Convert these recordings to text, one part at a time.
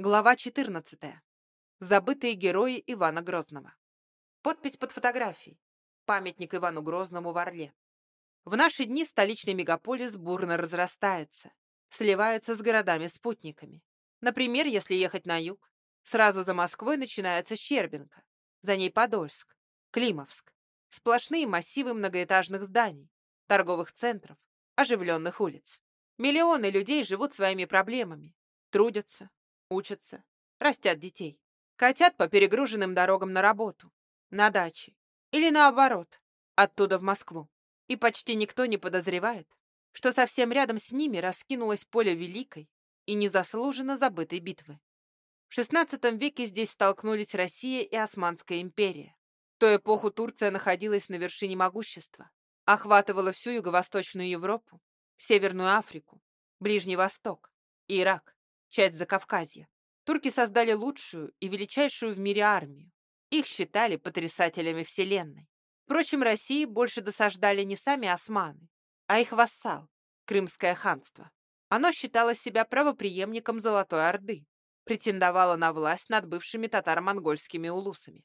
Глава 14. Забытые герои Ивана Грозного. Подпись под фотографией. Памятник Ивану Грозному в Орле. В наши дни столичный мегаполис бурно разрастается, сливается с городами-спутниками. Например, если ехать на юг, сразу за Москвой начинается Щербинка, за ней Подольск, Климовск. Сплошные массивы многоэтажных зданий, торговых центров, оживленных улиц. Миллионы людей живут своими проблемами, трудятся, учатся, растят детей. Катят по перегруженным дорогам на работу, на даче или наоборот, оттуда в Москву. И почти никто не подозревает, что совсем рядом с ними раскинулось поле великой и незаслуженно забытой битвы. В XVI веке здесь столкнулись Россия и Османская империя. В ту эпоху Турция находилась на вершине могущества, охватывала всю Юго-Восточную Европу, Северную Африку, Ближний Восток, Ирак, часть Закавказья. Турки создали лучшую и величайшую в мире армию. Их считали потрясателями Вселенной. Впрочем, России больше досаждали не сами османы, а их вассал, Крымское ханство. Оно считало себя правопреемником Золотой Орды, претендовало на власть над бывшими татаро-монгольскими улусами.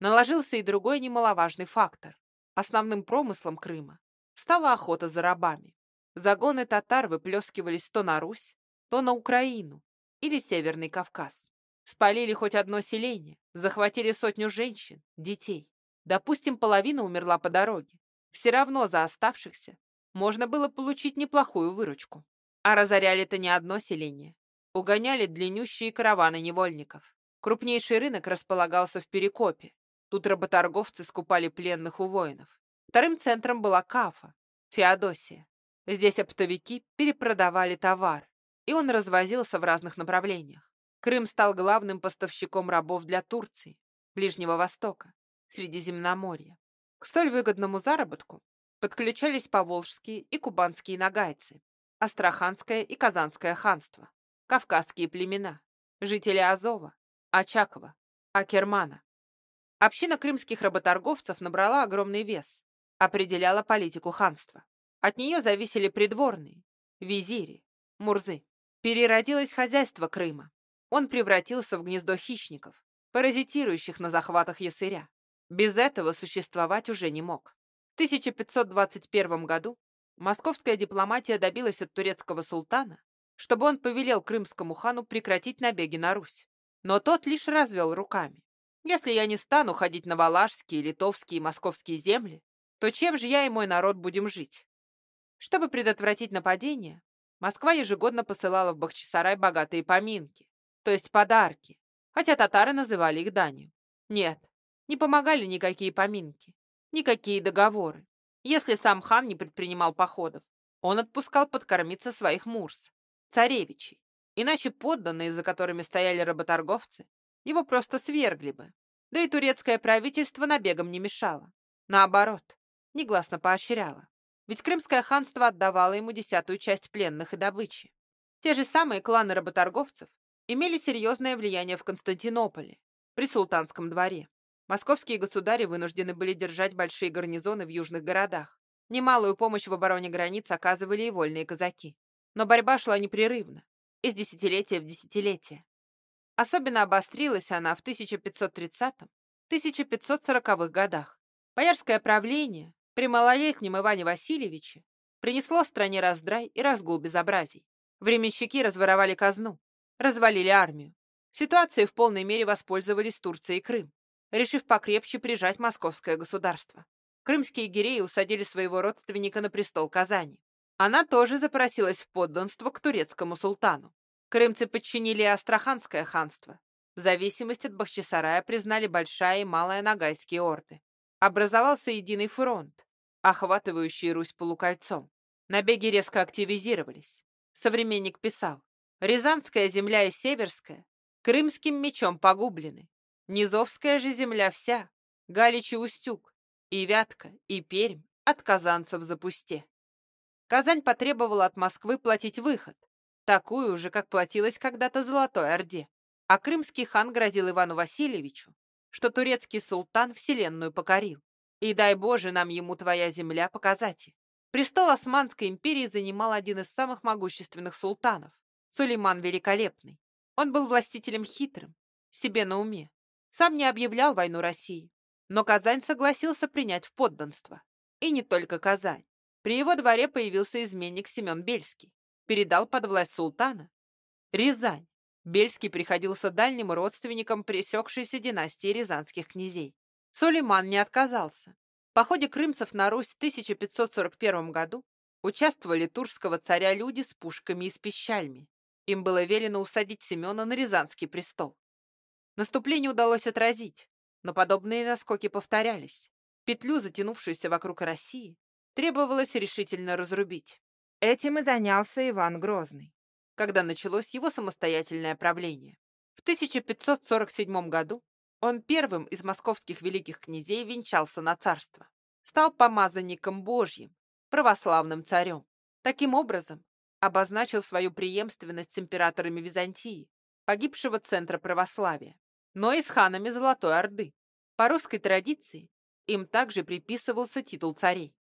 Наложился и другой немаловажный фактор. Основным промыслом Крыма стала охота за рабами. Загоны татар выплескивались то на Русь, то на Украину или Северный Кавказ. Спалили хоть одно селение, захватили сотню женщин, детей. Допустим, половина умерла по дороге. Все равно за оставшихся можно было получить неплохую выручку. А разоряли-то не одно селение. Угоняли длиннющие караваны невольников. Крупнейший рынок располагался в Перекопе. Тут работорговцы скупали пленных у воинов. Вторым центром была Кафа, Феодосия. Здесь оптовики перепродавали товар, и он развозился в разных направлениях. Крым стал главным поставщиком рабов для Турции, Ближнего Востока, Средиземноморья. К столь выгодному заработку подключались поволжские и кубанские нагайцы, Астраханское и Казанское ханство, кавказские племена, жители Азова, Очакова, Акермана. Община крымских работорговцев набрала огромный вес, определяла политику ханства. От нее зависели придворные, визири, мурзы. Переродилось хозяйство Крыма. Он превратился в гнездо хищников, паразитирующих на захватах ясыря. Без этого существовать уже не мог. В 1521 году московская дипломатия добилась от турецкого султана, чтобы он повелел крымскому хану прекратить набеги на Русь. Но тот лишь развел руками. Если я не стану ходить на валашские, литовские и московские земли, то чем же я и мой народ будем жить? Чтобы предотвратить нападение, Москва ежегодно посылала в Бахчисарай богатые поминки, то есть подарки, хотя татары называли их данью. Нет, не помогали никакие поминки, никакие договоры. Если сам хан не предпринимал походов, он отпускал подкормиться своих мурс, царевичей. Иначе подданные, за которыми стояли работорговцы, его просто свергли бы. Да и турецкое правительство набегом не мешало. Наоборот, негласно поощряло. Ведь Крымское ханство отдавало ему десятую часть пленных и добычи. Те же самые кланы работорговцев имели серьезное влияние в Константинополе, при султанском дворе. Московские государи вынуждены были держать большие гарнизоны в южных городах. Немалую помощь в обороне границ оказывали и вольные казаки. Но борьба шла непрерывно, из десятилетия в десятилетие. Особенно обострилась она в 1530-1540-х годах. Боярское правление, при малолетнем Иване Васильевиче принесло стране раздрай и разгул безобразий. Временщики разворовали казну, развалили армию. Ситуацией в полной мере воспользовались Турция и Крым, решив покрепче прижать московское государство. Крымские гиреи усадили своего родственника на престол Казани. Она тоже запросилась в подданство к турецкому султану. Крымцы подчинили Астраханское ханство. Зависимость от Бахчисарая признали Большая и Малая Ногайские орды. Образовался единый фронт, охватывающий Русь полукольцом. Набеги резко активизировались. Современник писал, «Рязанская земля и Северская крымским мечом погублены. Низовская же земля вся, Галич и Устюг, и Вятка, и Пермь от казанцев запусте». Казань потребовала от Москвы платить выход, такую же, как платилась когда-то Золотой Орде. А крымский хан грозил Ивану Васильевичу, что турецкий султан вселенную покорил. И дай Боже нам ему твоя земля показать. Престол Османской империи занимал один из самых могущественных султанов, Сулейман Великолепный. Он был властителем хитрым, себе на уме. Сам не объявлял войну России, но Казань согласился принять в подданство. И не только Казань. При его дворе появился изменник Семен Бельский. Передал под власть султана Рязань. Бельский приходился дальним родственником пресекшейся династии рязанских князей. Сулейман не отказался. В походе крымцев на Русь в 1541 году участвовали турского царя люди с пушками и с пищальми. Им было велено усадить Семена на Рязанский престол. Наступление удалось отразить, но подобные наскоки повторялись. Петлю, затянувшуюся вокруг России, требовалось решительно разрубить. Этим и занялся Иван Грозный, когда началось его самостоятельное правление. В 1547 году он первым из московских великих князей венчался на царство, стал помазанником Божьим, православным царем. Таким образом, обозначил свою преемственность с императорами Византии, погибшего центра православия, но и с ханами Золотой Орды. По русской традиции им также приписывался титул царей.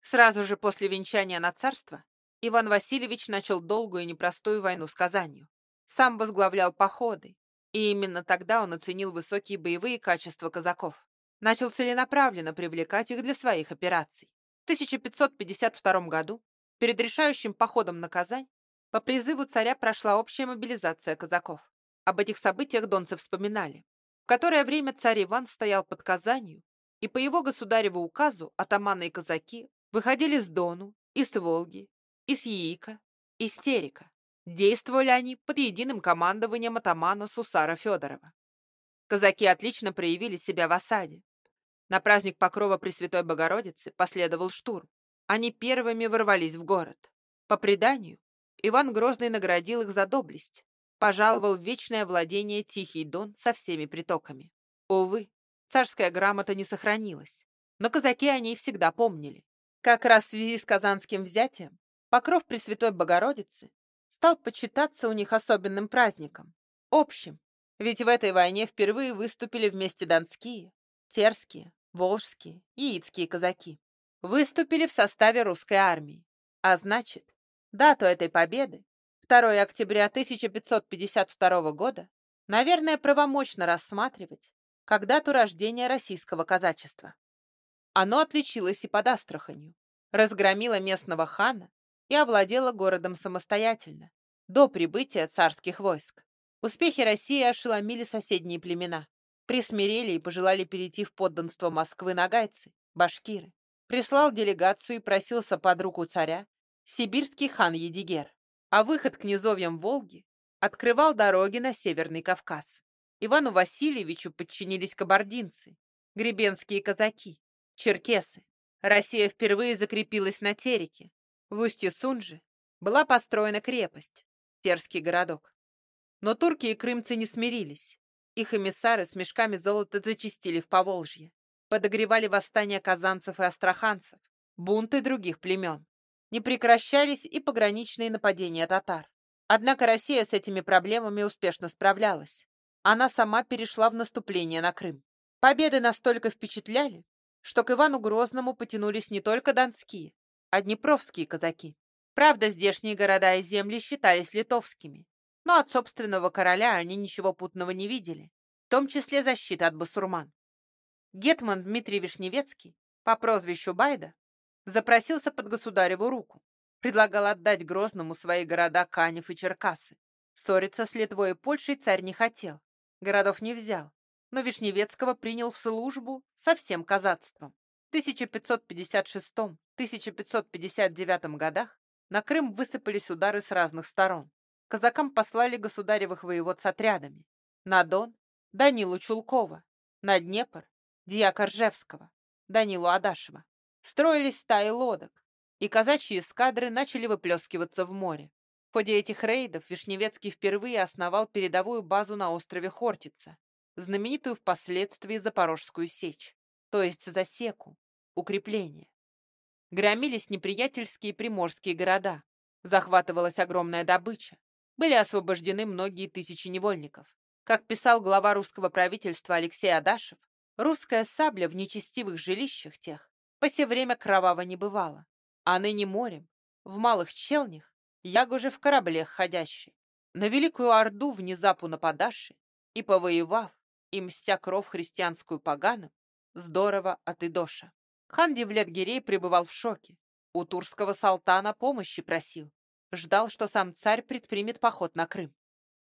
Сразу же после венчания на царство Иван Васильевич начал долгую и непростую войну с Казанью. Сам возглавлял походы, и именно тогда он оценил высокие боевые качества казаков. Начал целенаправленно привлекать их для своих операций. В 1552 году Перед решающим походом на Казань по призыву царя прошла общая мобилизация казаков. Об этих событиях донцы вспоминали. В которое время царь Иван стоял под Казанью, и по его государеву указу атаманы и казаки выходили с Дону, из Волги, из Яика, из Терека. Действовали они под единым командованием атамана Сусара Федорова. Казаки отлично проявили себя в осаде. На праздник Покрова Пресвятой Богородицы последовал штурм. Они первыми ворвались в город. По преданию, Иван Грозный наградил их за доблесть, пожаловал в вечное владение Тихий Дон со всеми притоками. Увы, царская грамота не сохранилась, но казаки о ней всегда помнили. Как раз в связи с казанским взятием покров Пресвятой Богородицы стал почитаться у них особенным праздником, общим, ведь в этой войне впервые выступили вместе донские, терские, волжские и яицкие казаки выступили в составе русской армии. А значит, дату этой победы, 2 октября 1552 года, наверное, правомочно рассматривать как дату рождения российского казачества. Оно отличилось и под Астраханью, разгромило местного хана и овладело городом самостоятельно, до прибытия царских войск. Успехи России ошеломили соседние племена, присмирели и пожелали перейти в подданство Москвы нагайцы, башкиры прислал делегацию и просился под руку царя сибирский хан Едигер, а выход к низовьям Волги открывал дороги на Северный Кавказ. Ивану Васильевичу подчинились кабардинцы, гребенские казаки, черкесы. Россия впервые закрепилась на Тереке. В устье Сунжи была построена крепость, Терский городок. Но турки и крымцы не смирились. Их эмиссары с мешками золота зачистили в Поволжье подогревали восстания казанцев и астраханцев, бунты других племен. Не прекращались и пограничные нападения татар. Однако Россия с этими проблемами успешно справлялась. Она сама перешла в наступление на Крым. Победы настолько впечатляли, что к Ивану Грозному потянулись не только донские, а днепровские казаки. Правда, здешние города и земли считались литовскими, но от собственного короля они ничего путного не видели, в том числе защиты от басурман. Гетман Дмитрий Вишневецкий по прозвищу Байда запросился под государеву руку, предлагал отдать Грозному свои города Канев и Черкасы. Ссориться с Литвой и Польшей царь не хотел, городов не взял, но Вишневецкого принял в службу со всем казацтвом. В 1556-1559 годах на Крым высыпались удары с разных сторон. Казакам послали государевых воевод с отрядами. На Дон – Данилу Чулкова, на Днепр дьяка Ржевского, Данилу Адашева. Строились стаи лодок, и казачьи эскадры начали выплескиваться в море. В ходе этих рейдов Вишневецкий впервые основал передовую базу на острове Хортица, знаменитую впоследствии Запорожскую сечь, то есть засеку, укрепление. Громились неприятельские приморские города, захватывалась огромная добыча, были освобождены многие тысячи невольников. Как писал глава русского правительства Алексей Адашев, Русская сабля в нечестивых жилищах тех по все время кроваво не бывала, а ныне морем, в малых челнях, ягоже в кораблях ходящий. На Великую Орду внезапу нападаши и, повоевав, и мстя кров христианскую поганым, здорово от Идоша. Хан Девлет-Гирей пребывал в шоке. У турского салтана помощи просил. Ждал, что сам царь предпримет поход на Крым.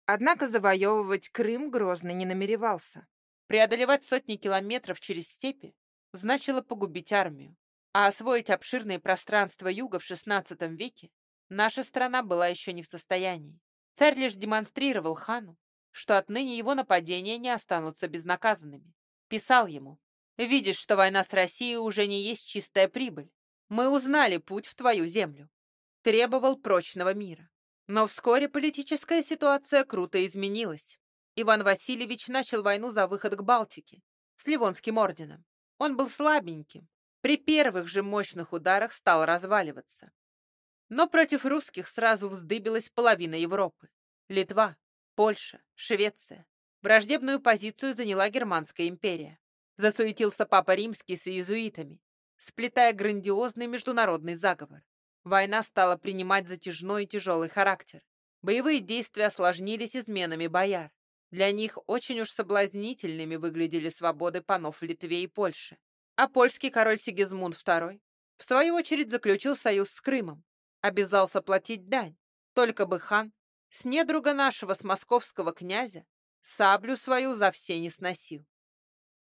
Однако завоевывать Крым Грозный не намеревался. Преодолевать сотни километров через степи значило погубить армию, а освоить обширные пространства юга в XVI веке наша страна была еще не в состоянии. Царь лишь демонстрировал хану, что отныне его нападения не останутся безнаказанными. Писал ему, «Видишь, что война с Россией уже не есть чистая прибыль. Мы узнали путь в твою землю». Требовал прочного мира. Но вскоре политическая ситуация круто изменилась. Иван Васильевич начал войну за выход к Балтике с Ливонским орденом. Он был слабеньким, при первых же мощных ударах стал разваливаться. Но против русских сразу вздыбилась половина Европы. Литва, Польша, Швеция. Враждебную позицию заняла Германская империя. Засуетился Папа Римский с иезуитами, сплетая грандиозный международный заговор. Война стала принимать затяжной и тяжелый характер. Боевые действия осложнились изменами бояр. Для них очень уж соблазнительными выглядели свободы панов в Литве и Польше. А польский король Сигизмунд II, в свою очередь, заключил союз с Крымом, обязался платить дань, только бы хан с недруга нашего, с московского князя, саблю свою за все не сносил.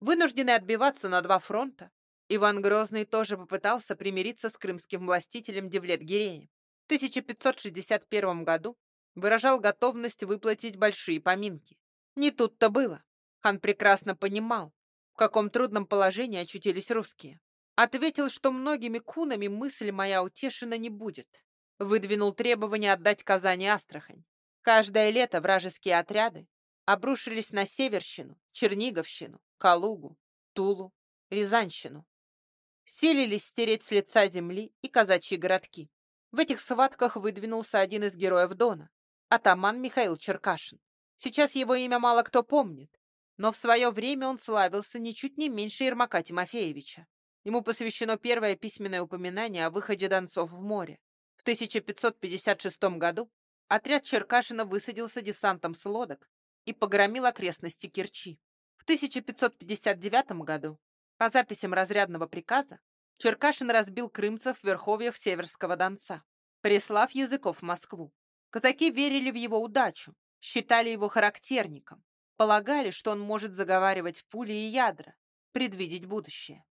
Вынужденный отбиваться на два фронта, Иван Грозный тоже попытался примириться с крымским властителем Девлет-Гиреем. В 1561 году выражал готовность выплатить большие поминки. Не тут-то было. Хан прекрасно понимал, в каком трудном положении очутились русские. Ответил, что многими кунами мысль моя утешена не будет выдвинул требование отдать Казани Астрахань. Каждое лето вражеские отряды обрушились на Северщину, Черниговщину, Калугу, Тулу, Рязанщину. Селились стереть с лица земли и казачьи городки. В этих схватках выдвинулся один из героев Дона, атаман Михаил Черкашин. Сейчас его имя мало кто помнит, но в свое время он славился ничуть не меньше Ермака Тимофеевича. Ему посвящено первое письменное упоминание о выходе донцов в море. В 1556 году отряд Черкашина высадился десантом с лодок и погромил окрестности Керчи. В 1559 году, по записям разрядного приказа, Черкашин разбил крымцев в верховьях Северского Донца, прислав языков в Москву. Казаки верили в его удачу, считали его характерником, полагали, что он может заговаривать пули и ядра, предвидеть будущее.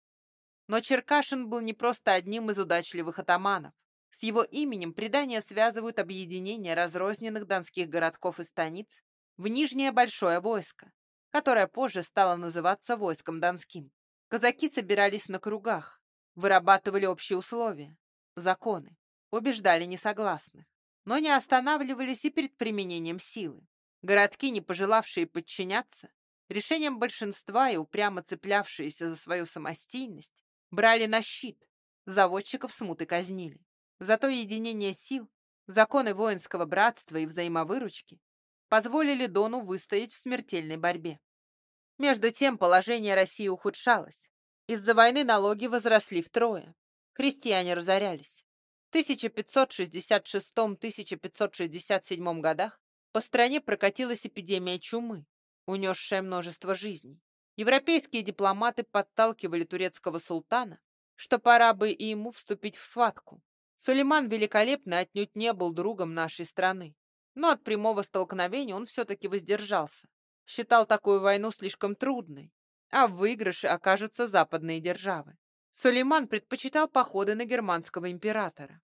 Но Черкашин был не просто одним из удачливых атаманов. С его именем предания связывают объединение разрозненных донских городков и станиц в Нижнее Большое войско, которое позже стало называться войском Донским. Казаки собирались на кругах, вырабатывали общие условия, законы, убеждали несогласных, но не останавливались и перед применением силы. Городки, не пожелавшие подчиняться, решением большинства и упрямо цеплявшиеся за свою самостийность, брали на щит, заводчиков смуты казнили. Зато единение сил, законы воинского братства и взаимовыручки позволили Дону выстоять в смертельной борьбе. Между тем положение России ухудшалось. Из-за войны налоги возросли втрое. Крестьяне разорялись. В 1566-1567 годах по стране прокатилась эпидемия чумы, унесшая множество жизней. Европейские дипломаты подталкивали турецкого султана, что пора бы и ему вступить в схватку. Сулейман Великолепный отнюдь не был другом нашей страны, но от прямого столкновения он все-таки воздержался. Считал такую войну слишком трудной, а в выигрыше окажутся западные державы. Сулейман предпочитал походы на германского императора.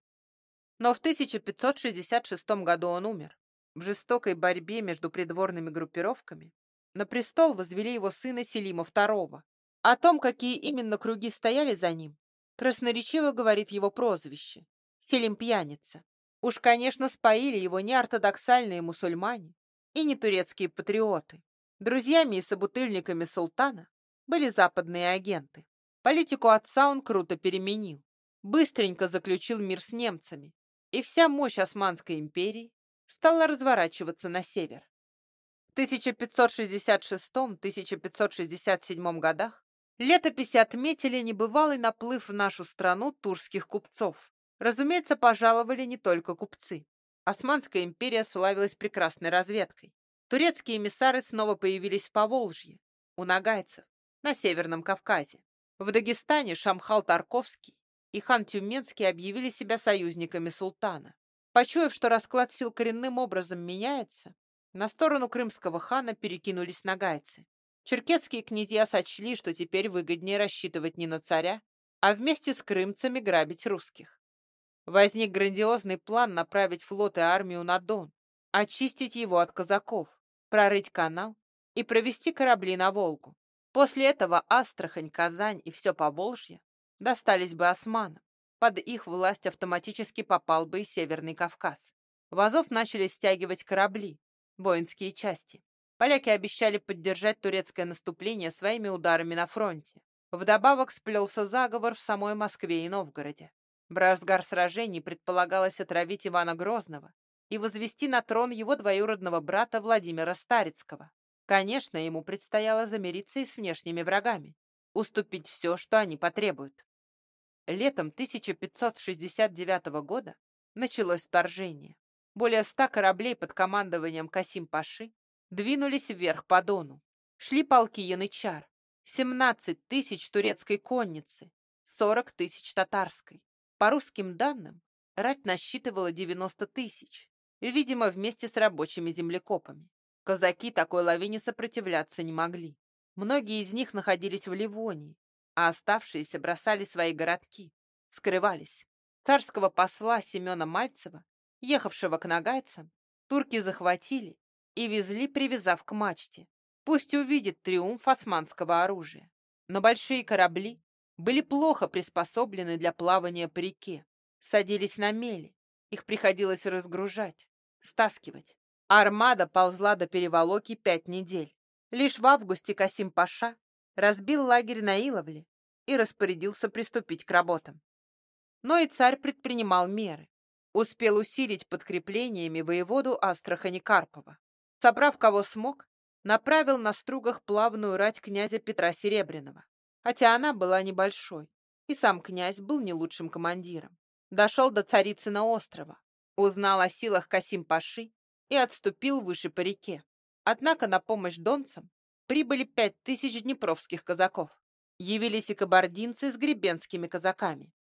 Но в 1566 году он умер. В жестокой борьбе между придворными группировками на престол возвели его сына Селима II. О том, какие именно круги стояли за ним, красноречиво говорит его прозвище Селим пьяница. Уж, конечно, споили его не ортодоксальные мусульмане и не турецкие патриоты. Друзьями и собутыльниками султана были западные агенты. Политику отца он круто переменил. Быстренько заключил мир с немцами, и вся мощь Османской империи стала разворачиваться на север. В 1566-1567 годах летописи отметили небывалый наплыв в нашу страну турских купцов. Разумеется, пожаловали не только купцы. Османская империя славилась прекрасной разведкой. Турецкие эмиссары снова появились в Поволжье, у нагайцев, на Северном Кавказе. В Дагестане Шамхал Тарковский и хан Тюменский объявили себя союзниками султана. Почуяв, что расклад сил коренным образом меняется, на сторону крымского хана перекинулись нагайцы. Черкесские князья сочли, что теперь выгоднее рассчитывать не на царя, а вместе с крымцами грабить русских. Возник грандиозный план направить флот и армию на Дон, очистить его от казаков, прорыть канал и провести корабли на Волгу. После этого Астрахань, Казань и все Поволжье достались бы османам. Под их власть автоматически попал бы и Северный Кавказ. В Азов начали стягивать корабли, воинские части. Поляки обещали поддержать турецкое наступление своими ударами на фронте. Вдобавок сплелся заговор в самой Москве и Новгороде. В разгар сражений предполагалось отравить Ивана Грозного и возвести на трон его двоюродного брата Владимира Старицкого. Конечно, ему предстояло замириться и с внешними врагами, уступить все, что они потребуют. Летом 1569 года началось вторжение. Более ста кораблей под командованием Касим-Паши двинулись вверх по Дону. Шли полки янычар, 17 тысяч турецкой конницы, 40 тысяч татарской. По русским данным, рать насчитывала 90 тысяч, видимо, вместе с рабочими землекопами. Казаки такой лавине сопротивляться не могли. Многие из них находились в Ливонии, а оставшиеся бросали свои городки, скрывались. Царского посла Семена Мальцева, ехавшего к нагайцам, турки захватили и везли, привязав к мачте. Пусть увидит триумф османского оружия. Но большие корабли были плохо приспособлены для плавания по реке, садились на мели, их приходилось разгружать, стаскивать. Армада ползла до переволоки пять недель. Лишь в августе Касим Паша разбил лагерь на Иловле и распорядился приступить к работам. Но и царь предпринимал меры. Успел усилить подкреплениями воеводу Астрахани Карпова. Собрав кого смог, направил на стругах плавную рать князя Петра Серебряного, хотя она была небольшой, и сам князь был не лучшим командиром. Дошел до Царицына острова, узнал о силах Касим-Паши и отступил выше по реке. Однако на помощь донцам прибыли пять тысяч днепровских казаков. Явились и кабардинцы с гребенскими казаками.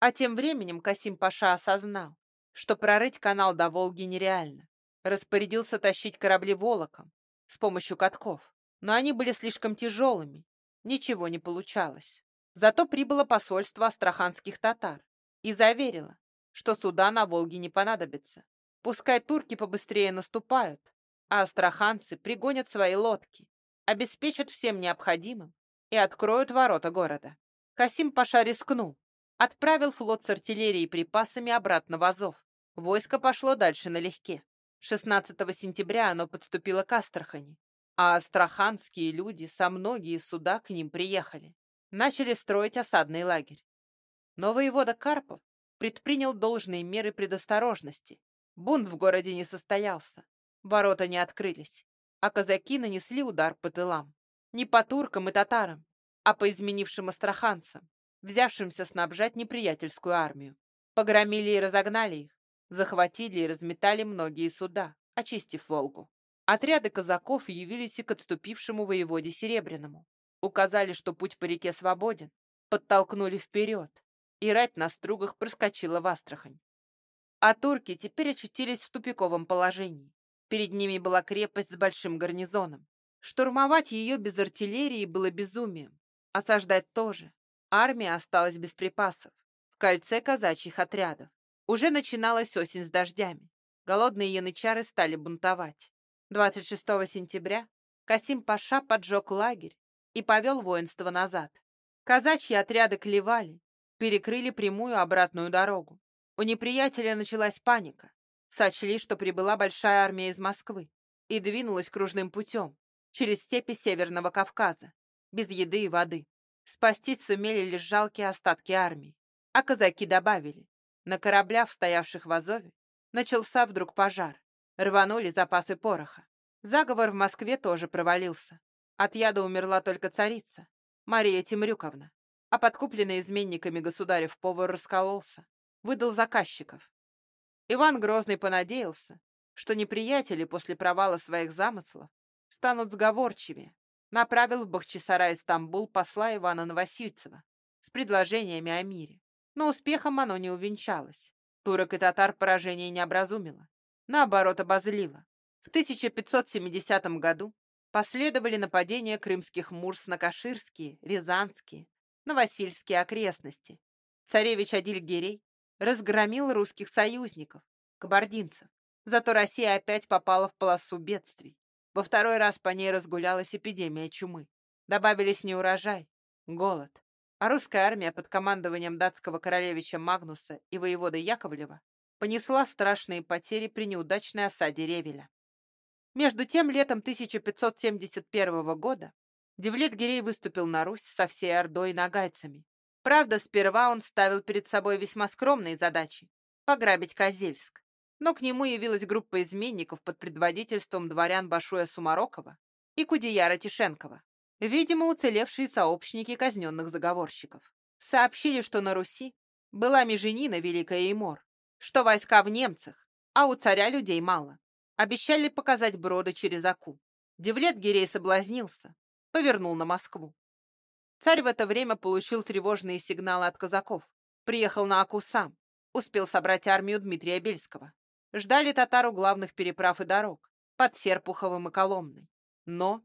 А тем временем Касим-Паша осознал, что прорыть канал до Волги нереально. Распорядился тащить корабли волоком с помощью катков, но они были слишком тяжелыми, ничего не получалось. Зато прибыло посольство астраханских татар и заверило, что суда на Волге не понадобится. Пускай турки побыстрее наступают, а астраханцы пригонят свои лодки, обеспечат всем необходимым и откроют ворота города. Касим Паша рискнул, отправил флот с артиллерией и припасами обратно в Азов. Войско пошло дальше налегке. 16 сентября оно подступило к Астрахани, а астраханские люди со многие суда к ним приехали. Начали строить осадный лагерь. Но воевода Карпов предпринял должные меры предосторожности. Бунт в городе не состоялся, ворота не открылись а казаки нанесли удар по тылам. Не по туркам и татарам, а по изменившим астраханцам, взявшимся снабжать неприятельскую армию. Погромили и разогнали их, захватили и разметали многие суда, очистив Волгу. Отряды казаков явились и к отступившему воеводе Серебряному. Указали, что путь по реке свободен, подтолкнули вперед, и рать на стругах проскочила в Астрахань. А турки теперь очутились в тупиковом положении. Перед ними была крепость с большим гарнизоном. Штурмовать ее без артиллерии было безумием. Осаждать тоже. Армия осталась без припасов. В кольце казачьих отрядов. Уже начиналась осень с дождями. Голодные янычары стали бунтовать. 26 сентября Касим Паша поджег лагерь и повел воинство назад. Казачьи отряды клевали, перекрыли прямую обратную дорогу. У неприятеля началась паника сочли, что прибыла большая армия из Москвы и двинулась кружным путем через степи Северного Кавказа, без еды и воды. Спастись сумели лишь жалкие остатки армии. А казаки добавили, на кораблях, стоявших в Азове, начался вдруг пожар. Рванули запасы пороха. Заговор в Москве тоже провалился. От яда умерла только царица, Мария Темрюковна. А подкупленный изменниками государев повар раскололся, выдал заказчиков. Иван Грозный понадеялся, что неприятели после провала своих замыслов станут сговорчивее, направил в Бахчисарай Стамбул посла Ивана Новосильцева с предложениями о мире. Но успехом оно не увенчалось. Турок и татар поражение не образумило. Наоборот, обозлило. В 1570 году последовали нападения крымских мурс на Каширские, Рязанские, Новосильские окрестности. Царевич Адиль-Гирей разгромил русских союзников, кабардинцев. Зато Россия опять попала в полосу бедствий. Во второй раз по ней разгулялась эпидемия чумы. Добавились неурожай, голод. А русская армия под командованием датского королевича Магнуса и воевода Яковлева понесла страшные потери при неудачной осаде Ревеля. Между тем, летом 1571 года Девлет-Гирей выступил на Русь со всей Ордой и нагайцами. Правда, сперва он ставил перед собой весьма скромные задачи — пограбить Козельск. Но к нему явилась группа изменников под предводительством дворян Башуя Сумарокова и Кудеяра Тишенкова, видимо, уцелевшие сообщники казненных заговорщиков. Сообщили, что на Руси была меженина Великая Имор, что войска в немцах, а у царя людей мало. Обещали показать броды через Аку. Девлет Гирей соблазнился, повернул на Москву. Царь в это время получил тревожные сигналы от казаков. Приехал на Аку сам, успел собрать армию Дмитрия Бельского. Ждали татару главных переправ и дорог, под Серпуховым и Коломной. Но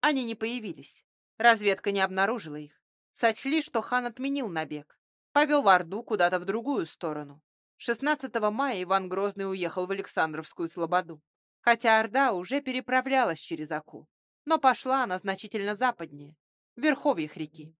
они не появились. Разведка не обнаружила их. Сочли, что хан отменил набег. Повел Орду куда-то в другую сторону. 16 мая Иван Грозный уехал в Александровскую Слободу, хотя Орда уже переправлялась через Аку, но пошла она значительно западнее, в верховьях реки.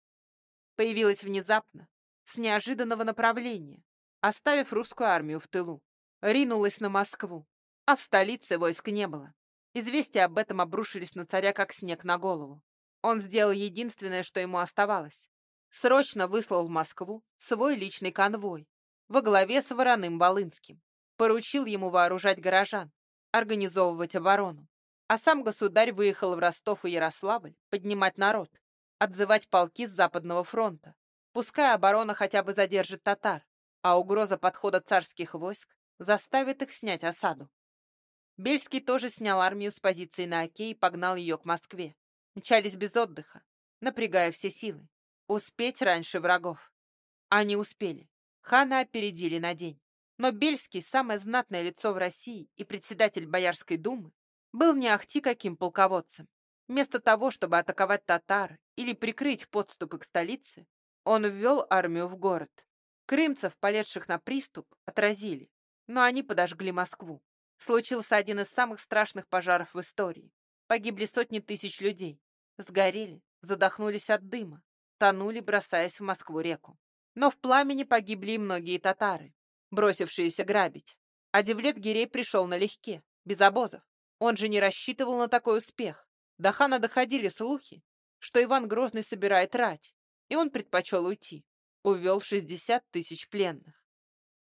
Появилась внезапно, с неожиданного направления, оставив русскую армию в тылу. Ринулась на Москву, а в столице войск не было. Известия об этом обрушились на царя, как снег на голову. Он сделал единственное, что ему оставалось. Срочно выслал в Москву свой личный конвой, во главе с Вороным Волынским. Поручил ему вооружать горожан, организовывать оборону. А сам государь выехал в Ростов и Ярославль поднимать народ, отзывать полки с Западного фронта. Пускай оборона хотя бы задержит татар, а угроза подхода царских войск заставит их снять осаду. Бельский тоже снял армию с позиции на Оке и погнал ее к Москве. Мчались без отдыха, напрягая все силы. Успеть раньше врагов. Они успели. Хана опередили на день. Но Бельский, самое знатное лицо в России и председатель Боярской думы, был не ахти каким полководцем. Вместо того, чтобы атаковать татар или прикрыть подступы к столице, он ввел армию в город. Крымцев, полезших на приступ, отразили, но они подожгли Москву. Случился один из самых страшных пожаров в истории. Погибли сотни тысяч людей. Сгорели, задохнулись от дыма, тонули, бросаясь в Москву-реку. Но в пламени погибли и многие татары, бросившиеся грабить. А Девлет Гирей пришел налегке, без обозов. Он же не рассчитывал на такой успех. До хана доходили слухи, что Иван Грозный собирает рать, и он предпочел уйти. Увел 60 тысяч пленных.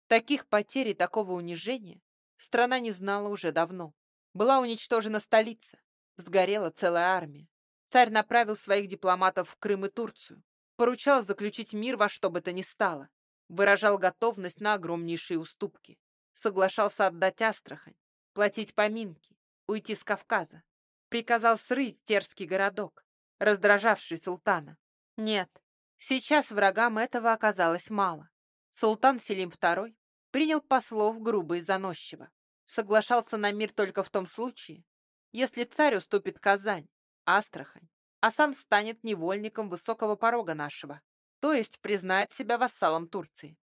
Таких потерь и такого унижения страна не знала уже давно. Была уничтожена столица, сгорела целая армия. Царь направил своих дипломатов в Крым и Турцию, поручал заключить мир во что бы то ни стало, выражал готовность на огромнейшие уступки, соглашался отдать Астрахань, платить поминки, уйти с Кавказа, приказал срыть Терский городок, раздражавший султана. Нет, сейчас врагам этого оказалось мало. Султан Селим II принял послов грубо и заносчиво, соглашался на мир только в том случае, если царь уступит Казань, Астрахань, а сам станет невольником высокого порога нашего, то есть признает себя вассалом Турции.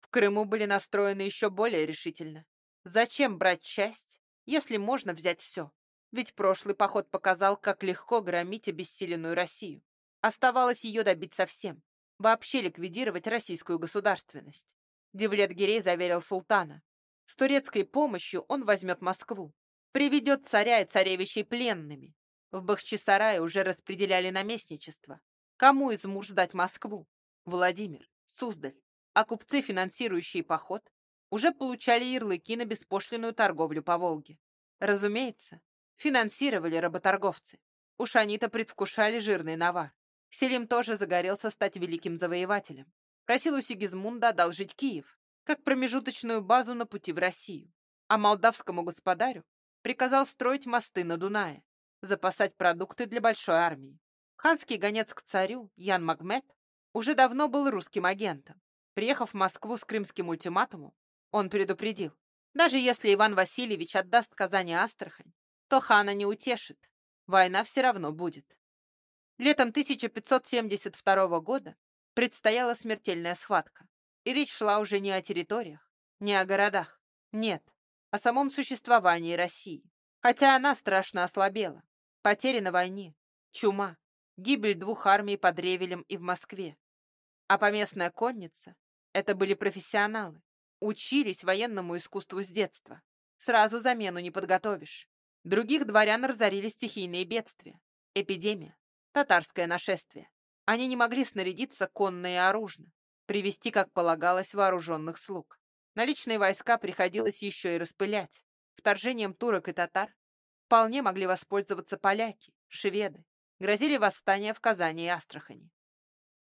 В Крыму были настроены еще более решительно. Зачем брать часть, если можно взять все? Ведь прошлый поход показал, как легко громить обессиленную Россию. Оставалось ее добить совсем, вообще ликвидировать российскую государственность. Девлет-Гирей заверил султана. С турецкой помощью он возьмет Москву, приведет царя и царевичей пленными, в Бахчисарае уже распределяли наместничество. Кому из муж сдать Москву? Владимир, Суздаль. А купцы, финансирующие поход, уже получали ярлыки на беспошлинную торговлю по Волге. Разумеется, финансировали работорговцы. Уж они-то предвкушали жирный навар. Селим тоже загорелся стать великим завоевателем. Просил у Сигизмунда одолжить Киев, как промежуточную базу на пути в Россию, а молдавскому господарю приказал строить мосты на Дунае, запасать продукты для большой армии. Ханский гонец к царю Ян Магмед уже давно был русским агентом. Приехав в Москву с крымским ультиматумом, он предупредил, даже если Иван Васильевич отдаст Казани Астрахань, то хана не утешит, война все равно будет. Летом 1572 года предстояла смертельная схватка, и речь шла уже не о территориях, не о городах, нет, о самом существовании России, хотя она страшно ослабела. Потери на войне, чума, гибель двух армий под Ревелем и в Москве. А поместная конница — это были профессионалы, учились военному искусству с детства. Сразу замену не подготовишь. Других дворян разорили стихийные бедствия, эпидемия, татарское нашествие. Они не могли снарядиться конно и оружно, привести, как полагалось, вооруженных слуг. Наличные войска приходилось еще и распылять. Вторжением турок и татар вполне могли воспользоваться поляки, шведы. Грозили восстания в Казани и Астрахани.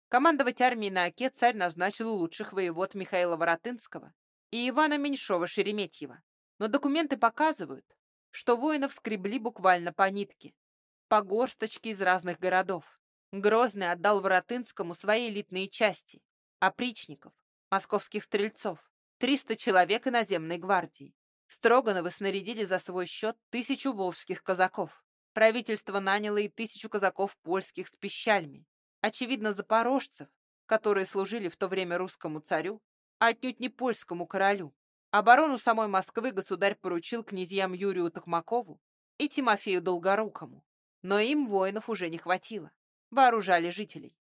Командовать армией на Оке царь назначил лучших воевод Михаила Воротынского и Ивана Меньшова-Шереметьева. Но документы показывают, что воинов скребли буквально по нитке, по горсточке из разных городов. Грозный отдал Воротынскому свои элитные части, опричников, московских стрельцов, 300 человек иноземной гвардии. Строгановы снарядили за свой счет тысячу волжских казаков. Правительство наняло и тысячу казаков польских с пищальми. Очевидно, запорожцев, которые служили в то время русскому царю, а отнюдь не польскому королю. Оборону самой Москвы государь поручил князьям Юрию Токмакову и Тимофею Долгорукому. Но им воинов уже не хватило. Вооружали жителей.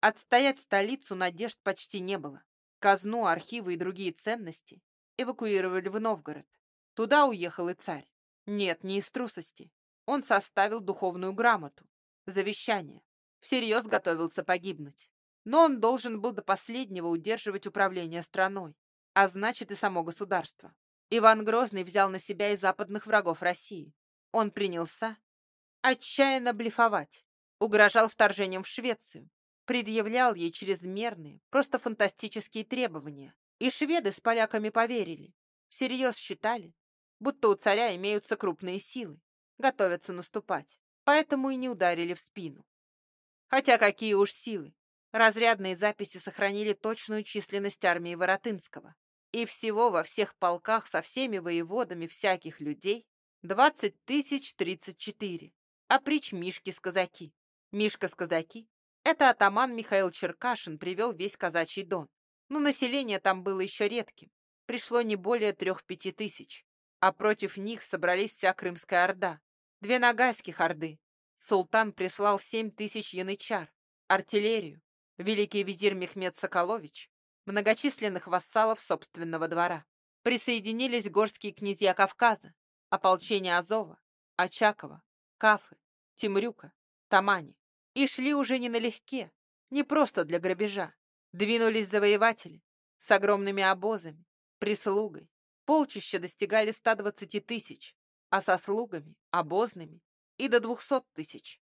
Отстоять столицу надежд почти не было. Казну, архивы и другие ценности эвакуировали в Новгород. Туда уехал и царь. Нет, не из трусости. Он составил духовную грамоту, завещание. Всерьез готовился погибнуть. Но он должен был до последнего удерживать управление страной, а значит и само государство. Иван Грозный взял на себя и западных врагов России. Он принялся отчаянно блефовать, угрожал вторжением в Швецию, предъявлял ей чрезмерные, просто фантастические требования. И шведы с поляками поверили, всерьез считали, будто у царя имеются крупные силы, готовятся наступать, поэтому и не ударили в спину. Хотя какие уж силы, Разрядные записи сохранили точную численность армии Воротынского. И всего во всех полках со всеми воеводами всяких людей 20 тысяч 34. А прич Мишки с казаки. Мишка с казаки — это атаман Михаил Черкашин привел весь казачий дон. Но население там было еще редким. Пришло не более трех-пяти тысяч. А против них собрались вся Крымская Орда. Две Ногайских Орды. Султан прислал семь тысяч янычар, артиллерию, великий визирь Мехмед Соколович, многочисленных вассалов собственного двора. Присоединились горские князья Кавказа, ополчение Азова, Очакова, Кафы, Тимрюка, Тамани. И шли уже не налегке, не просто для грабежа. Двинулись завоеватели с огромными обозами, прислугой. Полчища достигали 120 тысяч, а со слугами, обозными и до 200 тысяч.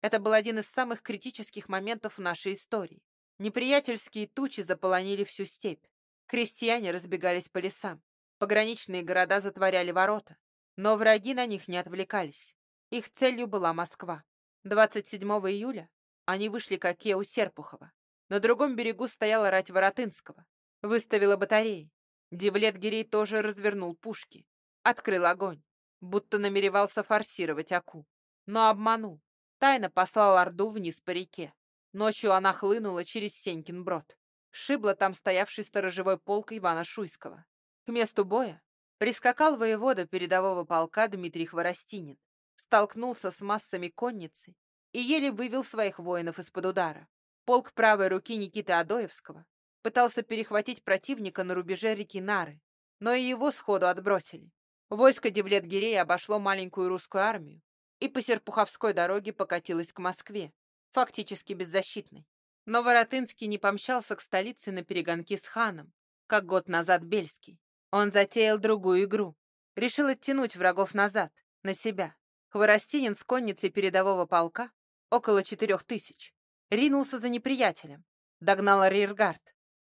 Это был один из самых критических моментов в нашей истории. Неприятельские тучи заполонили всю степь. Крестьяне разбегались по лесам. Пограничные города затворяли ворота. Но враги на них не отвлекались. Их целью была Москва. 27 июля они вышли к оке у Серпухова. На другом берегу стояла рать Воротынского. Выставила батареи. Девлет Гирей тоже развернул пушки. Открыл огонь. Будто намеревался форсировать Аку. Но обманул. Тайно послал Орду вниз по реке. Ночью она хлынула через Сенькин брод. Шибла там стоявший сторожевой полк Ивана Шуйского. К месту боя прискакал воевода передового полка Дмитрий Хворостинин, столкнулся с массами конницы и еле вывел своих воинов из-под удара. Полк правой руки Никиты Адоевского пытался перехватить противника на рубеже реки Нары, но и его сходу отбросили. Войско Девлет-Гирея обошло маленькую русскую армию, и по Серпуховской дороге покатилась к Москве, фактически беззащитной. Но Воротынский не помчался к столице на перегонки с ханом, как год назад Бельский. Он затеял другую игру. Решил оттянуть врагов назад, на себя. Хворостинин с конницей передового полка, около четырех тысяч, ринулся за неприятелем. Догнал арьергард.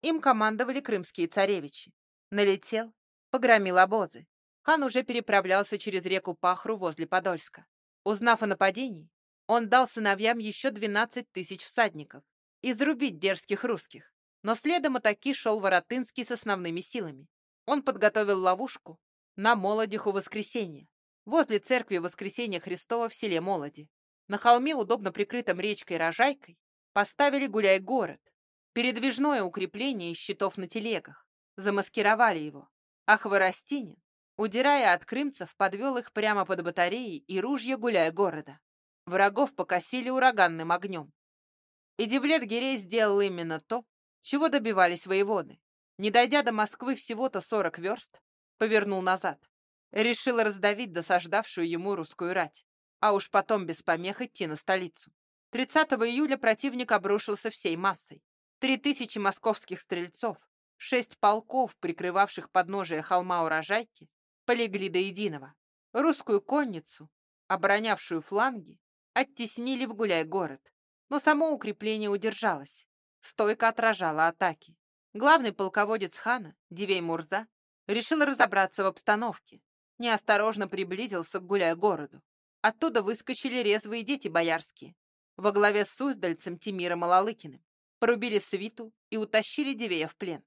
Им командовали крымские царевичи. Налетел, погромил обозы. Хан уже переправлялся через реку Пахру возле Подольска. Узнав о нападении, он дал сыновьям еще 12 тысяч всадников. Изрубить дерзких русских. Но следом атаки шел Воротынский с основными силами. Он подготовил ловушку на Молодиху Воскресенье, возле церкви Воскресения Христова в селе Молоди. На холме, удобно прикрытом речкой Рожайкой, поставили гуляй-город, передвижное укрепление из щитов на телегах. Замаскировали его. А Хворостинин, удирая от крымцев, подвел их прямо под батареей и ружья гуляй-города. Врагов покосили ураганным огнем. И Девлет Гирей сделал именно то, чего добивались воеводы. Не дойдя до Москвы всего-то 40 верст, повернул назад. Решил раздавить досаждавшую ему русскую рать а уж потом без помех идти на столицу. 30 июля противник обрушился всей массой. Три тысячи московских стрельцов, шесть полков, прикрывавших подножие холма урожайки, полегли до единого. Русскую конницу, оборонявшую фланги, оттеснили в гуляй-город, но само укрепление удержалось, стойко отражало атаки. Главный полководец хана, Дивей Мурза, решил разобраться в обстановке, неосторожно приблизился к гуляй-городу. Оттуда выскочили резвые дети боярские, во главе с Суздальцем Тимиром Малалыкиным, порубили свиту и утащили Дивея в плен.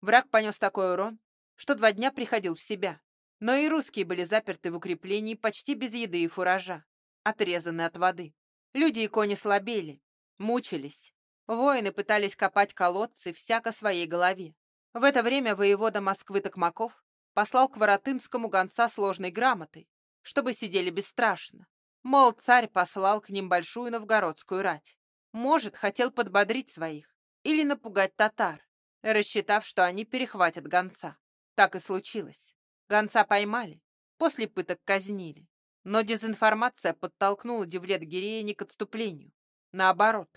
Враг понес такой урон, что два дня приходил в себя, но и русские были заперты в укреплении почти без еды и фуража, отрезаны от воды. Люди и кони слабели, мучились. Воины пытались копать колодцы всяко своей голове. В это время воевода Москвы Токмаков послал к Воротынскому гонца сложной грамотой, чтобы сидели бесстрашно. Мол, царь послал к ним большую новгородскую рать. Может, хотел подбодрить своих или напугать татар, рассчитав, что они перехватят гонца. Так и случилось. Гонца поймали, после пыток казнили. Но дезинформация подтолкнула Девлет Гирея не к отступлению. Наоборот,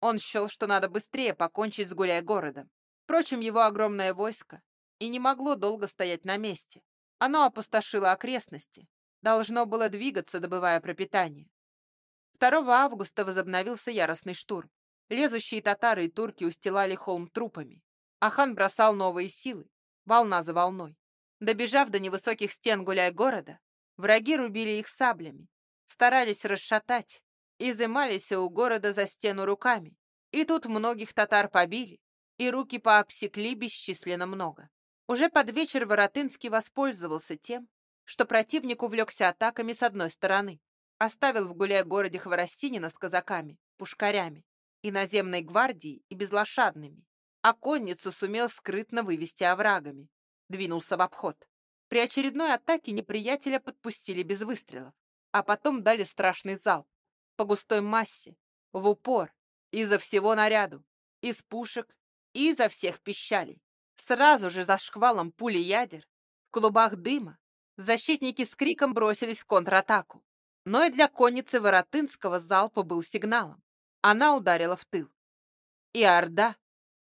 он счел, что надо быстрее покончить с гуляй-городом. Впрочем, его огромное войско и не могло долго стоять на месте. Оно опустошило окрестности, должно было двигаться, добывая пропитание. 2 августа возобновился яростный штурм. Лезущие татары и турки устилали холм трупами, а хан бросал новые силы, волна за волной. Добежав до невысоких стен гуляй-города, враги рубили их саблями, старались расшатать, изымались у города за стену руками. И тут многих татар побили, и руки пообсекли бесчисленно много. Уже под вечер Воротынский воспользовался тем, что противник увлекся атаками с одной стороны, оставил в гуляй-городе Хворостинина с казаками, пушкарями, и наземной гвардией, и безлошадными, а конницу сумел скрытно вывести оврагами, двинулся в обход. При очередной атаке неприятеля подпустили без выстрелов, а потом дали страшный залп по густой массе, в упор, изо всего наряду, из пушек и изо всех пищалей. Сразу же за шквалом пули ядер, в клубах дыма, Защитники с криком бросились в контратаку. Но и для конницы Воротынского залпа был сигналом. Она ударила в тыл. И Орда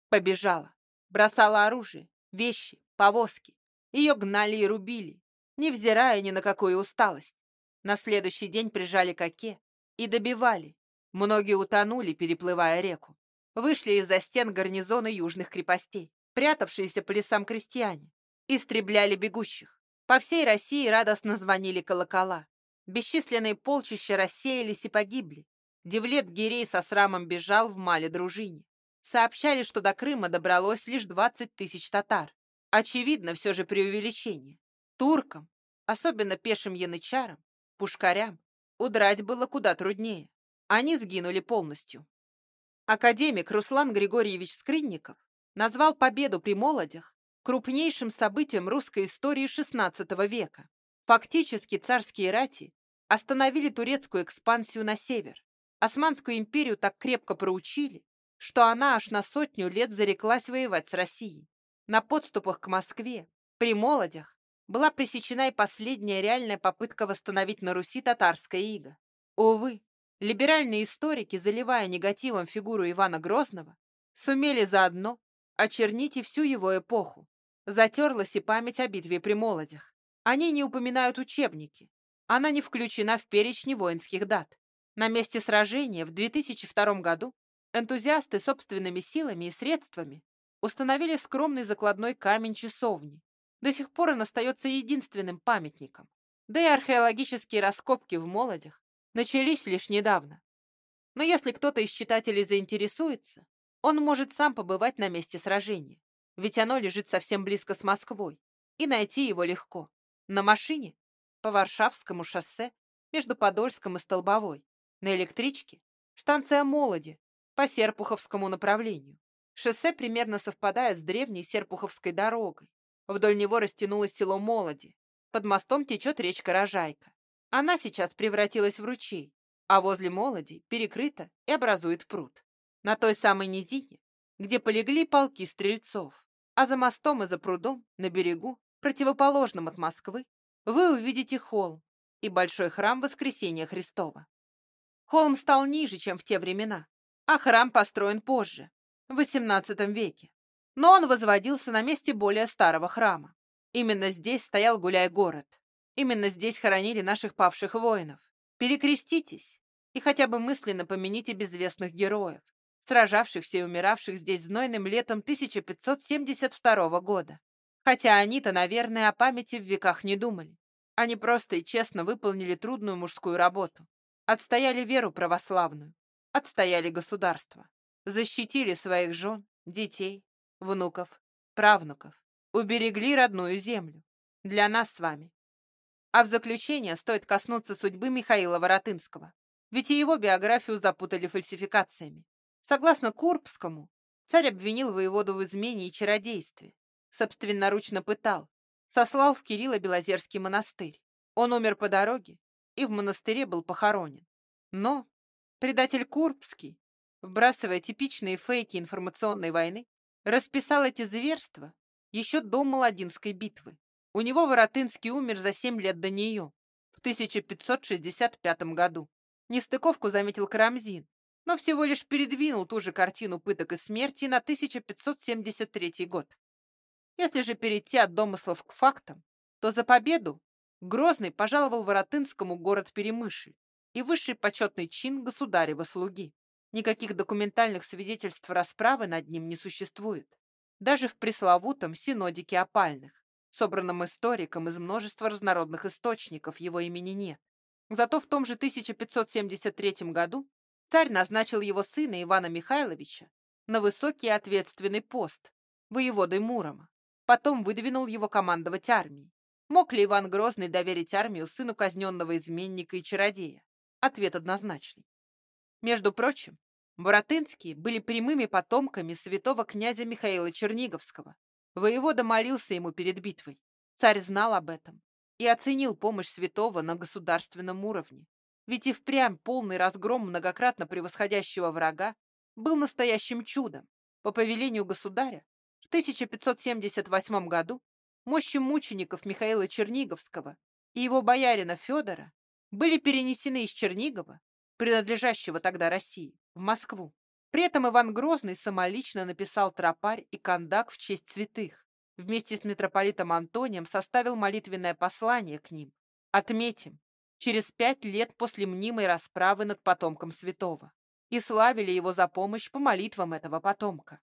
побежала. Бросала оружие, вещи, повозки. Ее гнали и рубили, невзирая ни на какую усталость. На следующий день прижали к оке и добивали. Многие утонули, переплывая реку. Вышли из-за стен гарнизоны южных крепостей, прятавшиеся по лесам крестьяне. Истребляли бегущих. По всей России радостно звонили колокола. Бесчисленные полчища рассеялись и погибли. Девлет Гирей со срамом бежал в мале дружине. Сообщали, что до Крыма добралось лишь 20 тысяч татар. Очевидно, все же преувеличение. Туркам, особенно пешим янычарам, пушкарям, удрать было куда труднее. Они сгинули полностью. Академик Руслан Григорьевич Скрынников назвал победу при молодях крупнейшим событием русской истории XVI века. Фактически царские рати остановили турецкую экспансию на север. Османскую империю так крепко проучили, что она аж на сотню лет зареклась воевать с Россией. На подступах к Москве, при молодях, была пресечена и последняя реальная попытка восстановить на Руси татарское иго. Увы, либеральные историки, заливая негативом фигуру Ивана Грозного, сумели заодно очернить и всю его эпоху. Затерлась и память о битве при Молодях. Они не упоминают учебники. Она не включена в перечни воинских дат. На месте сражения в 2002 году энтузиасты собственными силами и средствами установили скромный закладной камень часовни. До сих пор он остается единственным памятником. Да и археологические раскопки в Молодях начались лишь недавно. Но если кто-то из читателей заинтересуется, он может сам побывать на месте сражения, ведь оно лежит совсем близко с Москвой, и найти его легко. На машине, по Варшавскому шоссе, между Подольском и Столбовой, на электричке, станция Молоди, по Серпуховскому направлению. Шоссе примерно совпадает с древней Серпуховской дорогой. Вдоль него растянулось село Молоди. Под мостом течет речка Рожайка. Она сейчас превратилась в ручей, а возле Молоди перекрыта и образует пруд. На той самой низине, где полегли полки стрельцов, а за мостом и за прудом, на берегу, противоположном от Москвы, вы увидите холм и большой храм Воскресения Христова. Холм стал ниже, чем в те времена, а храм построен позже, в XVIII веке. Но он возводился на месте более старого храма. Именно здесь стоял гуляй-город. Именно здесь хоронили наших павших воинов. Перекреститесь и хотя бы мысленно помяните безвестных героев, сражавшихся и умиравших здесь знойным летом 1572 года. Хотя они-то, наверное, о памяти в веках не думали. Они просто и честно выполнили трудную мужскую работу. Отстояли веру православную. Отстояли государство. Защитили своих жен, детей, внуков, правнуков. Уберегли родную землю. Для нас с вами. А в заключение стоит коснуться судьбы Михаила Воротынского. Ведь и его биографию запутали фальсификациями. Согласно Курбскому, царь обвинил воеводу в измене и чародействе. Собственноручно пытал. Сослал в Кирилло-Белозерский монастырь. Он умер по дороге и в монастыре был похоронен. Но предатель Курбский, вбрасывая типичные фейки информационной войны, расписал эти зверства еще до Молодинской битвы. У него Воротынский умер за семь лет до нее, в 1565 году. Нестыковку заметил Карамзин, но всего лишь передвинул ту же картину пыток и смерти на 1573 год. Если же перейти от домыслов к фактам, то за победу Грозный пожаловал Воротынскому город Перемышль и высший почетный чин государева слуги. Никаких документальных свидетельств расправы над ним не существует. Даже в пресловутом синодике опальных, собранном историком из множества разнородных источников, его имени нет. Зато в том же 1573 году царь назначил его сына Ивана Михайловича на высокий ответственный пост, воеводой Мурома. Потом выдвинул его командовать армией. Мог ли Иван Грозный доверить армию сыну казненного изменника и чародея? Ответ однозначный. Между прочим, Воротынские были прямыми потомками святого князя Михаила Черниговского. Воевода молился ему перед битвой. Царь знал об этом и оценил помощь святого на государственном уровне. Ведь и впрямь полный разгром многократно превосходящего врага был настоящим чудом. По повелению государя в 1578 году мощи мучеников Михаила Черниговского и его боярина Федора были перенесены из Чернигова, принадлежащего тогда России, в Москву. При этом Иван Грозный самолично написал тропарь и кондак в честь святых. Вместе с митрополитом Антонием составил молитвенное послание к ним. Отметим, через пять лет после мнимой расправы над потомком святого. И славили его за помощь по молитвам этого потомка.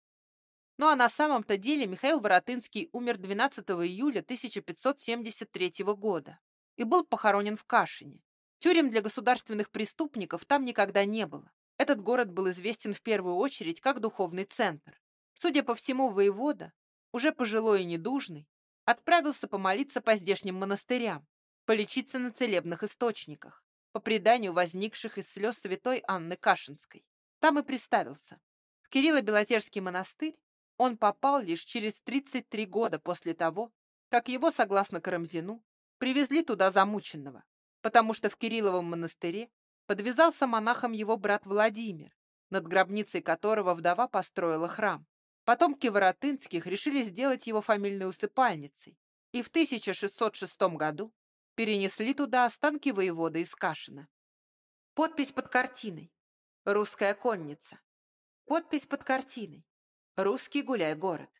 Ну а на самом-то деле Михаил Воротынский умер 12 июля 1573 года и был похоронен в Кашине. Тюрем для государственных преступников там никогда не было. Этот город был известен в первую очередь как духовный центр. Судя по всему, воевода, уже пожилой и недужный, отправился помолиться по здешним монастырям, полечиться на целебных источниках, по преданию возникших из слез святой Анны Кашинской. Там и приставился. В Кирилло-Белозерский монастырь он попал лишь через 33 года после того, как его, согласно Карамзину, привезли туда замученного, потому что в Кирилловом монастыре подвязался монахом его брат Владимир, над гробницей которого вдова построила храм. Потомки Воротынских решили сделать его фамильной усыпальницей, и в 1606 году перенесли туда останки воевода из Кашина. Подпись под картиной. Русская конница. Подпись под картиной. Русский гуляй-город.